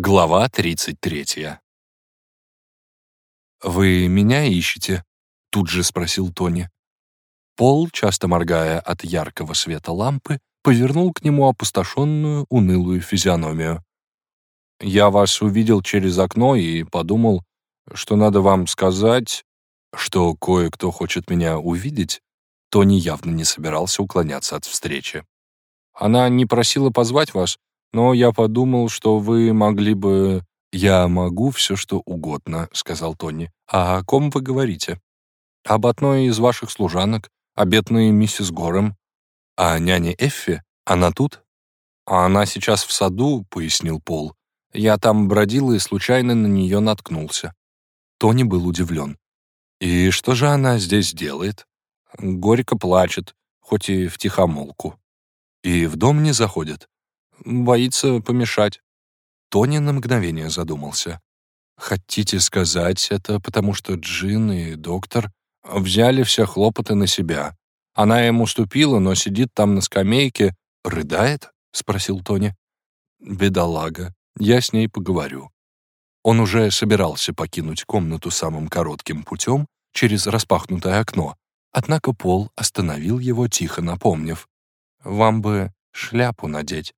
Глава 33. «Вы меня ищете?» — тут же спросил Тони. Пол, часто моргая от яркого света лампы, повернул к нему опустошенную, унылую физиономию. «Я вас увидел через окно и подумал, что надо вам сказать, что кое-кто хочет меня увидеть». Тони явно не собирался уклоняться от встречи. «Она не просила позвать вас, но я подумал, что вы могли бы...» «Я могу все, что угодно», — сказал Тони. «А о ком вы говорите?» «Об одной из ваших служанок, о бедной миссис Горем. А няне Эффи? Она тут?» «А она сейчас в саду», — пояснил Пол. «Я там бродил и случайно на нее наткнулся». Тони был удивлен. «И что же она здесь делает?» «Горько плачет, хоть и в тихомолку». «И в дом не заходит?» Боится помешать». Тони на мгновение задумался. «Хотите сказать это, потому что Джин и доктор взяли все хлопоты на себя? Она ему уступила, но сидит там на скамейке. Рыдает?» — спросил Тони. «Бедолага. Я с ней поговорю». Он уже собирался покинуть комнату самым коротким путем через распахнутое окно, однако Пол остановил его, тихо напомнив. «Вам бы шляпу надеть».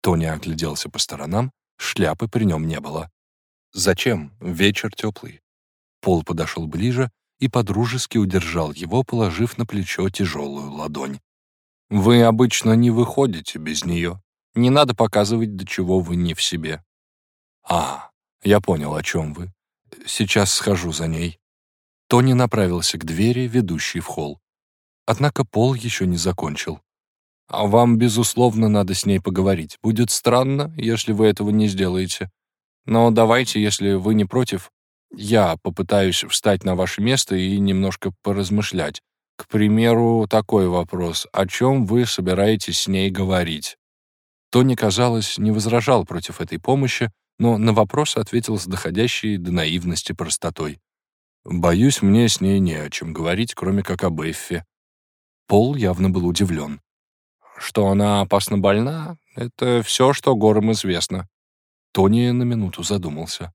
Тони огляделся по сторонам, шляпы при нем не было. «Зачем? Вечер теплый». Пол подошел ближе и подружески удержал его, положив на плечо тяжелую ладонь. «Вы обычно не выходите без нее. Не надо показывать, до чего вы не в себе». «А, я понял, о чем вы. Сейчас схожу за ней». Тони направился к двери, ведущей в холл. Однако Пол еще не закончил. А вам, безусловно, надо с ней поговорить. Будет странно, если вы этого не сделаете. Но давайте, если вы не против, я попытаюсь встать на ваше место и немножко поразмышлять. К примеру, такой вопрос. О чем вы собираетесь с ней говорить? Тони, казалось, не возражал против этой помощи, но на вопрос ответил с доходящей до наивности простотой. «Боюсь, мне с ней не о чем говорить, кроме как об Эффе». Пол явно был удивлен. Что она опасно больна, это все, что горам известно. Тони на минуту задумался.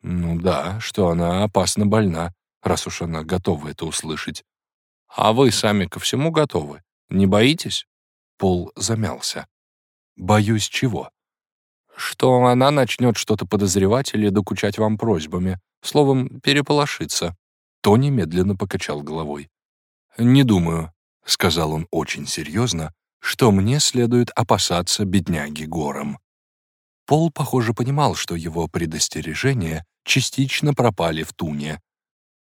Ну да, что она опасно больна, раз уж она готова это услышать. А вы сами ко всему готовы? Не боитесь? Пол замялся. Боюсь чего? Что она начнет что-то подозревать или докучать вам просьбами. Словом, переполошиться. Тони медленно покачал головой. «Не думаю», — сказал он очень серьезно, что мне следует опасаться бедняги гором. Пол, похоже, понимал, что его предостережения частично пропали в туне.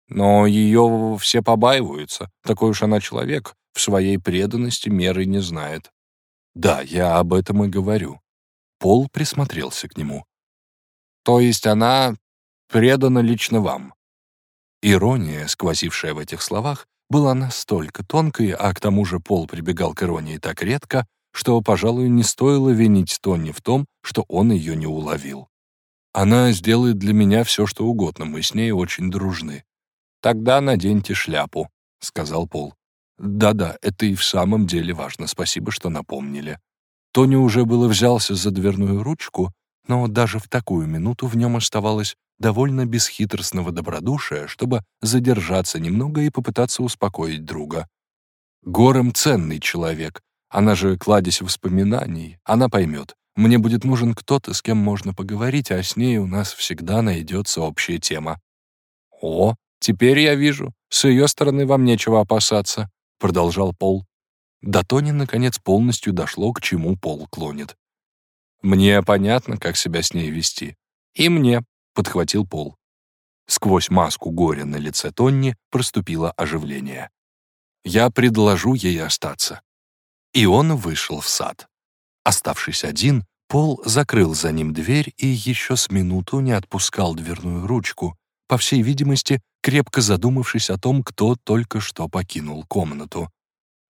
Но ее все побаиваются, такой уж она человек, в своей преданности меры не знает. Да, я об этом и говорю. Пол присмотрелся к нему. То есть она предана лично вам. Ирония, сквозившая в этих словах, была настолько тонкой, а к тому же Пол прибегал к иронии так редко, что, пожалуй, не стоило винить Тони в том, что он ее не уловил. «Она сделает для меня все, что угодно, мы с ней очень дружны». «Тогда наденьте шляпу», — сказал Пол. «Да-да, это и в самом деле важно, спасибо, что напомнили». Тони уже было взялся за дверную ручку, но даже в такую минуту в нем оставалось довольно бесхитростного добродушия, чтобы задержаться немного и попытаться успокоить друга. Гором ценный человек, она же кладезь воспоминаний, она поймет. Мне будет нужен кто-то, с кем можно поговорить, а с ней у нас всегда найдется общая тема. «О, теперь я вижу, с ее стороны вам нечего опасаться», — продолжал Пол. До Тони, наконец, полностью дошло, к чему Пол клонит. «Мне понятно, как себя с ней вести. И мне», подхватил Пол. Сквозь маску горя на лице Тонни проступило оживление. «Я предложу ей остаться». И он вышел в сад. Оставшись один, Пол закрыл за ним дверь и еще с минуту не отпускал дверную ручку, по всей видимости, крепко задумавшись о том, кто только что покинул комнату.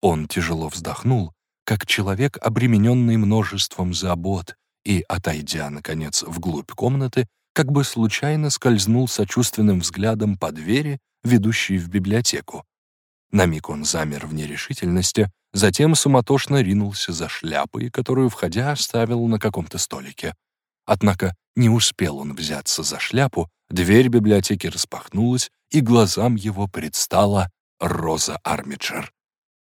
Он тяжело вздохнул, как человек, обремененный множеством забот, и, отойдя, наконец, вглубь комнаты, как бы случайно скользнул сочувственным взглядом по двери, ведущей в библиотеку. На миг он замер в нерешительности, затем суматошно ринулся за шляпой, которую, входя, оставил на каком-то столике. Однако не успел он взяться за шляпу, дверь библиотеки распахнулась, и глазам его предстала Роза Армиджер.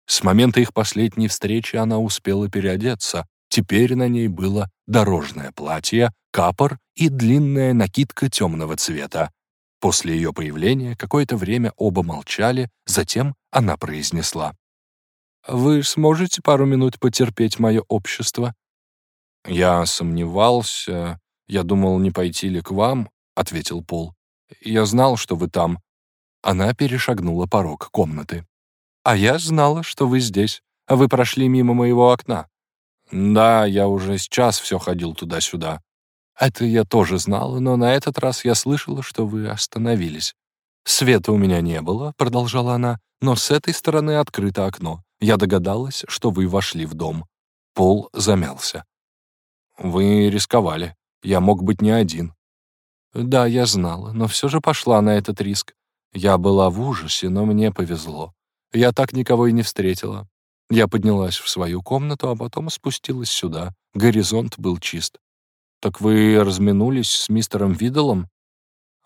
С момента их последней встречи она успела переодеться. Теперь на ней было дорожное платье, капор и длинная накидка темного цвета. После ее появления какое-то время оба молчали, затем она произнесла. «Вы сможете пару минут потерпеть мое общество?» «Я сомневался. Я думал, не пойти ли к вам», — ответил Пол. «Я знал, что вы там». Она перешагнула порог комнаты. «А я знала, что вы здесь. А вы прошли мимо моего окна». «Да, я уже сейчас все ходил туда-сюда». «Это я тоже знала, но на этот раз я слышала, что вы остановились». «Света у меня не было», — продолжала она, «но с этой стороны открыто окно. Я догадалась, что вы вошли в дом». Пол замялся. «Вы рисковали. Я мог быть не один». «Да, я знала, но все же пошла на этот риск. Я была в ужасе, но мне повезло. Я так никого и не встретила. Я поднялась в свою комнату, а потом спустилась сюда. Горизонт был чист. «Так вы разминулись с мистером Видалом?»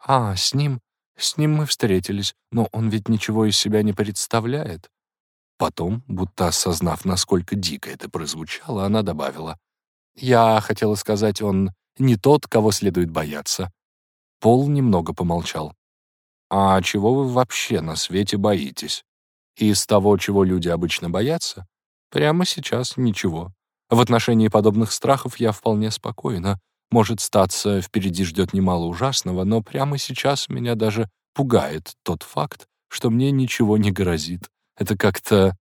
«А, с ним? С ним мы встретились, но он ведь ничего из себя не представляет». Потом, будто осознав, насколько дико это прозвучало, она добавила. «Я хотела сказать, он не тот, кого следует бояться». Пол немного помолчал. «А чего вы вообще на свете боитесь?» Из того, чего люди обычно боятся, прямо сейчас ничего. В отношении подобных страхов я вполне спокойна. Может, статься, впереди ждет немало ужасного, но прямо сейчас меня даже пугает тот факт, что мне ничего не грозит. Это как-то...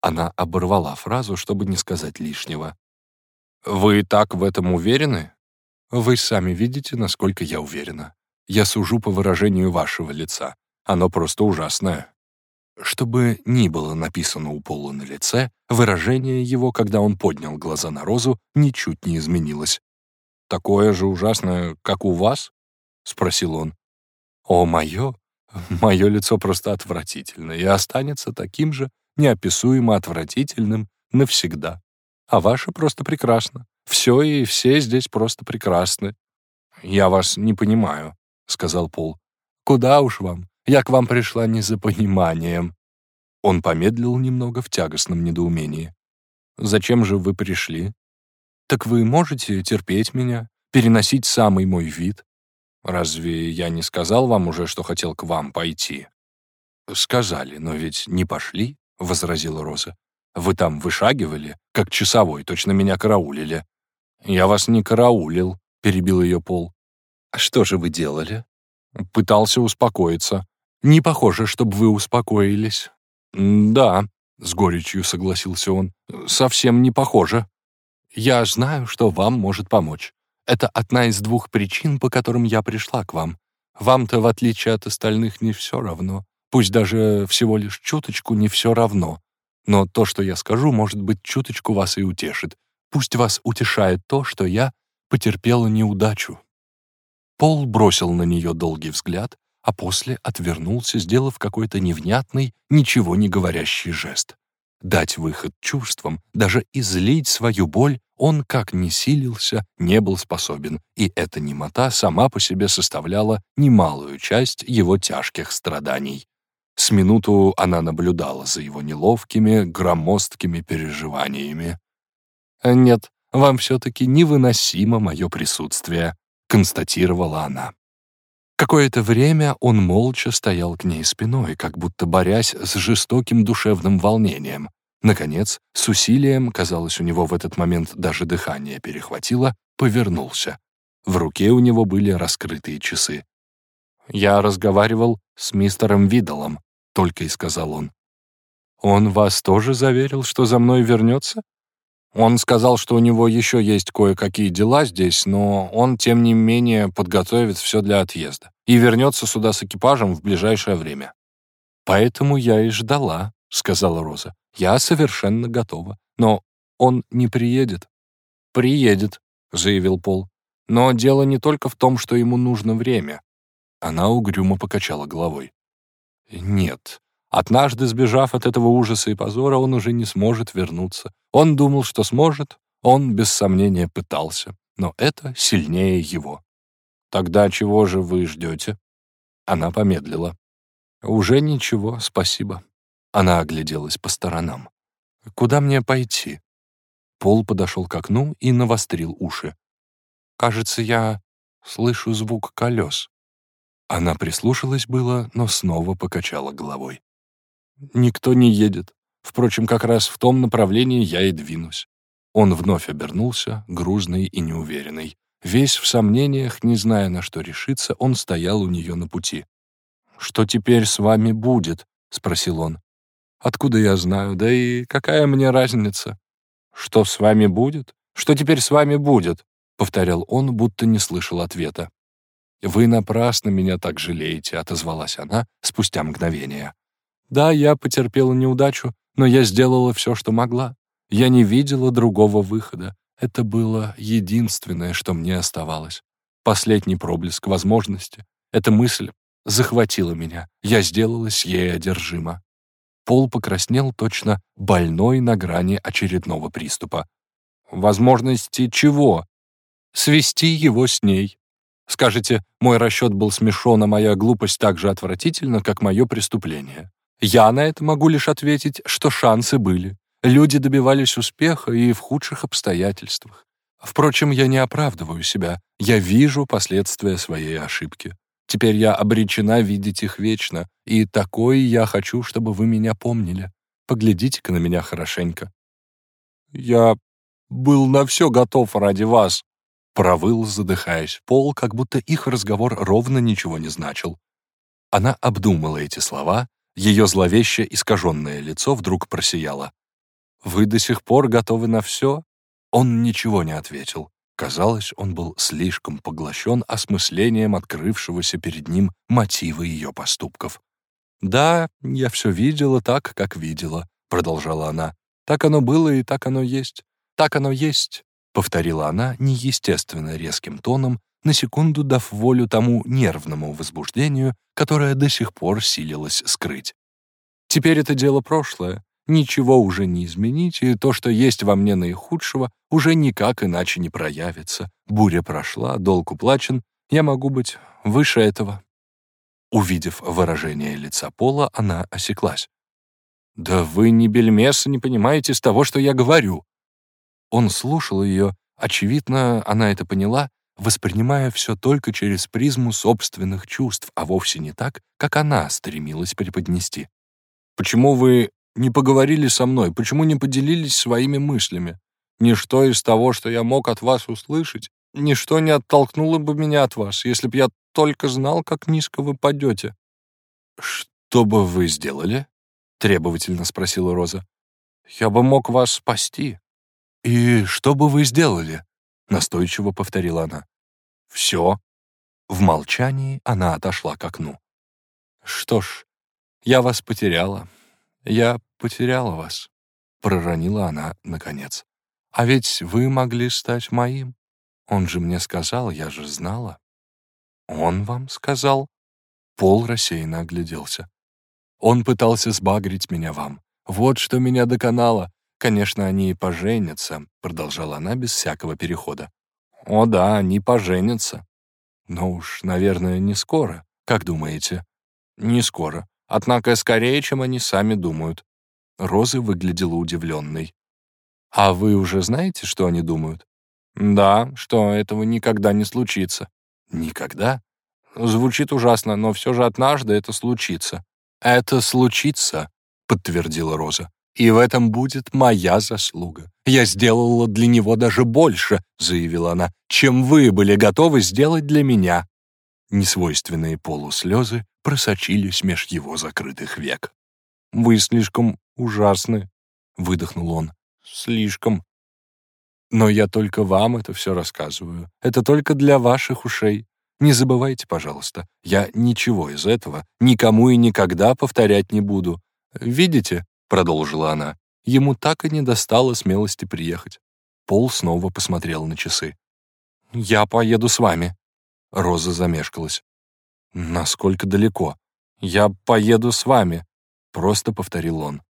Она оборвала фразу, чтобы не сказать лишнего. «Вы так в этом уверены?» «Вы сами видите, насколько я уверена. Я сужу по выражению вашего лица. Оно просто ужасное». Чтобы ни было написано у Пола на лице, выражение его, когда он поднял глаза на Розу, ничуть не изменилось. «Такое же ужасное, как у вас?» — спросил он. «О, мое? Мое лицо просто отвратительно и останется таким же неописуемо отвратительным навсегда. А ваше просто прекрасно. Все и все здесь просто прекрасны». «Я вас не понимаю», — сказал Пол. «Куда уж вам? Я к вам пришла не за пониманием». Он помедлил немного в тягостном недоумении. «Зачем же вы пришли?» «Так вы можете терпеть меня, переносить самый мой вид?» «Разве я не сказал вам уже, что хотел к вам пойти?» «Сказали, но ведь не пошли», — возразила Роза. «Вы там вышагивали, как часовой, точно меня караулили». «Я вас не караулил», — перебил ее Пол. «А что же вы делали?» «Пытался успокоиться. Не похоже, чтобы вы успокоились». «Да», — с горечью согласился он, — «совсем не похоже. Я знаю, что вам может помочь. Это одна из двух причин, по которым я пришла к вам. Вам-то, в отличие от остальных, не все равно. Пусть даже всего лишь чуточку не все равно. Но то, что я скажу, может быть, чуточку вас и утешит. Пусть вас утешает то, что я потерпела неудачу». Пол бросил на нее долгий взгляд, а после отвернулся, сделав какой-то невнятный, ничего не говорящий жест. Дать выход чувствам, даже излить свою боль он, как ни силился, не был способен, и эта немота сама по себе составляла немалую часть его тяжких страданий. С минуту она наблюдала за его неловкими, громоздкими переживаниями. «Нет, вам все-таки невыносимо мое присутствие», — констатировала она. Какое-то время он молча стоял к ней спиной, как будто борясь с жестоким душевным волнением. Наконец, с усилием, казалось, у него в этот момент даже дыхание перехватило, повернулся. В руке у него были раскрытые часы. «Я разговаривал с мистером Видалом», — только и сказал он. «Он вас тоже заверил, что за мной вернется?» Он сказал, что у него еще есть кое-какие дела здесь, но он, тем не менее, подготовит все для отъезда и вернется сюда с экипажем в ближайшее время. «Поэтому я и ждала», — сказала Роза. «Я совершенно готова. Но он не приедет». «Приедет», — заявил Пол. «Но дело не только в том, что ему нужно время». Она угрюмо покачала головой. «Нет, Однажды, сбежав от этого ужаса и позора, он уже не сможет вернуться. Он думал, что сможет, он, без сомнения, пытался. но это сильнее его. «Тогда чего же вы ждете?» Она помедлила. «Уже ничего, спасибо». Она огляделась по сторонам. «Куда мне пойти?» Пол подошел к окну и навострил уши. «Кажется, я слышу звук колес». Она прислушалась было, но снова покачала головой. «Никто не едет. Впрочем, как раз в том направлении я и двинусь». Он вновь обернулся, грузный и неуверенный. Весь в сомнениях, не зная, на что решиться, он стоял у нее на пути. «Что теперь с вами будет?» — спросил он. «Откуда я знаю? Да и какая мне разница?» «Что с вами будет? Что теперь с вами будет?» — повторял он, будто не слышал ответа. «Вы напрасно меня так жалеете», — отозвалась она спустя мгновение. «Да, я потерпела неудачу, но я сделала все, что могла. Я не видела другого выхода. Это было единственное, что мне оставалось. Последний проблеск возможности. Эта мысль захватила меня. Я сделалась ей одержима. Пол покраснел точно больной на грани очередного приступа. Возможности чего? Свести его с ней. Скажете, мой расчет был смешон, а моя глупость так же отвратительна, как мое преступление. Я на это могу лишь ответить, что шансы были. Люди добивались успеха и в худших обстоятельствах. Впрочем, я не оправдываю себя. Я вижу последствия своей ошибки. Теперь я обречена видеть их вечно, и такое я хочу, чтобы вы меня помнили. Поглядите-ка на меня хорошенько. Я был на все готов ради вас, провыл, задыхаясь пол, как будто их разговор ровно ничего не значил. Она обдумала эти слова, ее зловеще искаженное лицо вдруг просияло. «Вы до сих пор готовы на все?» Он ничего не ответил. Казалось, он был слишком поглощен осмыслением открывшегося перед ним мотива ее поступков. «Да, я все видела так, как видела», — продолжала она. «Так оно было и так оно есть. Так оно есть», — повторила она неестественно резким тоном, на секунду дав волю тому нервному возбуждению, которое до сих пор силилось скрыть. «Теперь это дело прошлое. Ничего уже не изменить, и то, что есть во мне наихудшего, уже никак иначе не проявится. Буря прошла, долг уплачен, я могу быть выше этого». Увидев выражение лица Пола, она осеклась. «Да вы ни бельмеса не понимаете с того, что я говорю». Он слушал ее, очевидно, она это поняла, воспринимая все только через призму собственных чувств, а вовсе не так, как она стремилась преподнести. «Почему вы не поговорили со мной? Почему не поделились своими мыслями? Ничто из того, что я мог от вас услышать, ничто не оттолкнуло бы меня от вас, если б я только знал, как низко вы падете». «Что бы вы сделали?» — требовательно спросила Роза. «Я бы мог вас спасти». «И что бы вы сделали?» — настойчиво повторила она. «Все». В молчании она отошла к окну. «Что ж, я вас потеряла. Я потеряла вас», — проронила она наконец. «А ведь вы могли стать моим. Он же мне сказал, я же знала». «Он вам сказал?» Пол рассеянно огляделся. «Он пытался сбагрить меня вам. Вот что меня доконало. Конечно, они и поженятся», — продолжала она без всякого перехода. «О да, они поженятся. Но уж, наверное, не скоро. Как думаете?» «Не скоро. Однако скорее, чем они сами думают». Роза выглядела удивленной. «А вы уже знаете, что они думают?» «Да, что этого никогда не случится». «Никогда?» «Звучит ужасно, но все же однажды это случится». «Это случится», — подтвердила Роза. «И в этом будет моя заслуга. Я сделала для него даже больше», — заявила она, «чем вы были готовы сделать для меня». Несвойственные полуслезы просочились меж его закрытых век. «Вы слишком ужасны», — выдохнул он. «Слишком. Но я только вам это все рассказываю. Это только для ваших ушей. Не забывайте, пожалуйста, я ничего из этого никому и никогда повторять не буду. Видите, — продолжила она, — ему так и не достало смелости приехать. Пол снова посмотрел на часы. «Я поеду с вами». Роза замешкалась. «Насколько далеко?» «Я поеду с вами», — просто повторил он.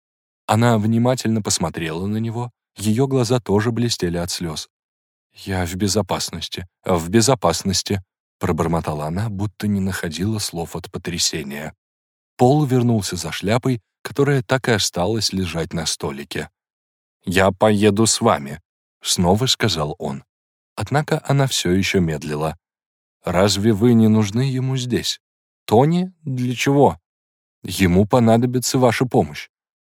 Она внимательно посмотрела на него, ее глаза тоже блестели от слез. «Я в безопасности, в безопасности», — пробормотала она, будто не находила слов от потрясения. Пол вернулся за шляпой, которая так и осталась лежать на столике. «Я поеду с вами», — снова сказал он. Однако она все еще медлила. «Разве вы не нужны ему здесь? Тони? Для чего? Ему понадобится ваша помощь».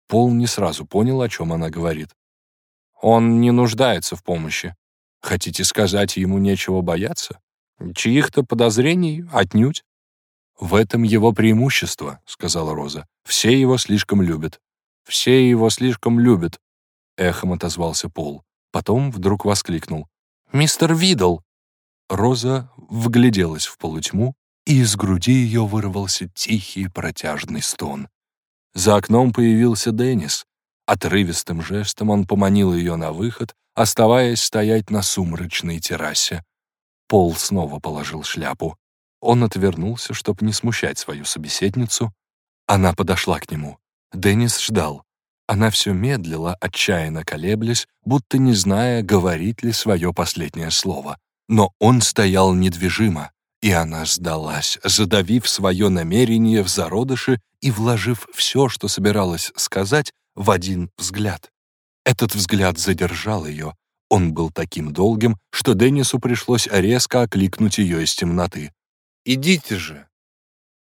Пол не сразу понял, о чем она говорит. «Он не нуждается в помощи. Хотите сказать, ему нечего бояться? Чьих-то подозрений? Отнюдь. «В этом его преимущество», — сказала Роза. «Все его слишком любят». «Все его слишком любят», — эхом отозвался Пол. Потом вдруг воскликнул. «Мистер Видл!» Роза вгляделась в полутьму, и из груди ее вырвался тихий протяжный стон. За окном появился Деннис. Отрывистым жестом он поманил ее на выход, оставаясь стоять на сумрачной террасе. Пол снова положил шляпу. Он отвернулся, чтобы не смущать свою собеседницу. Она подошла к нему. Деннис ждал. Она все медлила, отчаянно колеблясь, будто не зная, говорит ли свое последнее слово. Но он стоял недвижимо, и она сдалась, задавив свое намерение в зародыше и вложив все, что собиралась сказать, в один взгляд. Этот взгляд задержал ее. Он был таким долгим, что Деннису пришлось резко окликнуть ее из темноты. «Идите же!»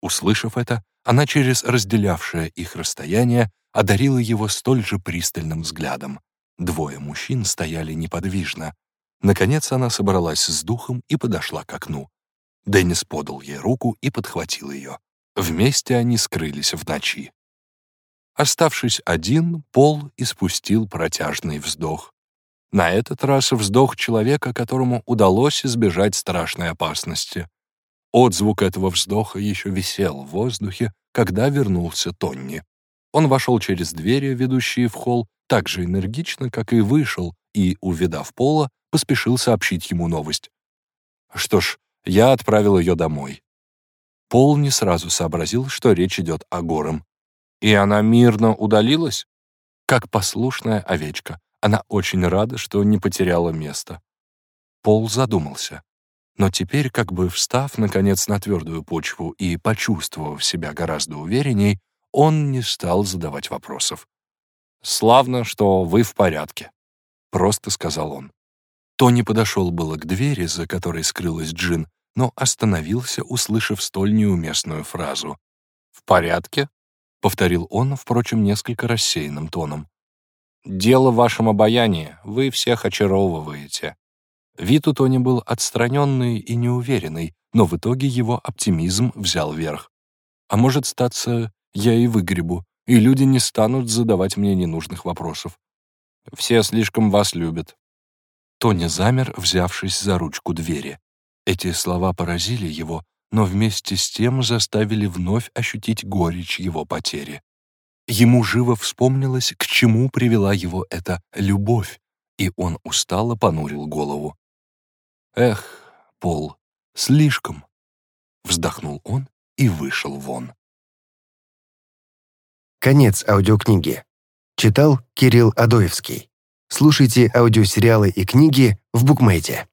Услышав это, она через разделявшее их расстояние одарила его столь же пристальным взглядом. Двое мужчин стояли неподвижно. Наконец она собралась с духом и подошла к окну. Деннис подал ей руку и подхватил ее. Вместе они скрылись в ночи. Оставшись один, Пол испустил протяжный вздох. На этот раз вздох человека, которому удалось избежать страшной опасности. Отзвук этого вздоха еще висел в воздухе, когда вернулся Тонни. Он вошел через двери, ведущие в холл, так же энергично, как и вышел, и, увидав Пола, поспешил сообщить ему новость. Что ж, я отправил ее домой. Пол не сразу сообразил, что речь идет о Гором. И она мирно удалилась? Как послушная овечка. Она очень рада, что не потеряла место. Пол задумался. Но теперь, как бы встав, наконец, на твердую почву и почувствовав себя гораздо уверенней, он не стал задавать вопросов. «Славно, что вы в порядке», — просто сказал он. Тони подошел было к двери, за которой скрылась Джин, но остановился, услышав столь неуместную фразу. «В порядке?» повторил он, впрочем, несколько рассеянным тоном. «Дело в вашем обаянии, вы всех очаровываете». Вид у Тони был отстраненный и неуверенный, но в итоге его оптимизм взял верх. «А может, статься, я и выгребу, и люди не станут задавать мне ненужных вопросов. Все слишком вас любят». Тони замер, взявшись за ручку двери. Эти слова поразили его, но вместе с тем заставили вновь ощутить горечь его потери. Ему живо вспомнилось, к чему привела его эта любовь, и он устало понурил голову. «Эх, Пол, слишком!» Вздохнул он и вышел вон. Конец аудиокниги. Читал Кирилл Адоевский. Слушайте аудиосериалы и книги в букмейте.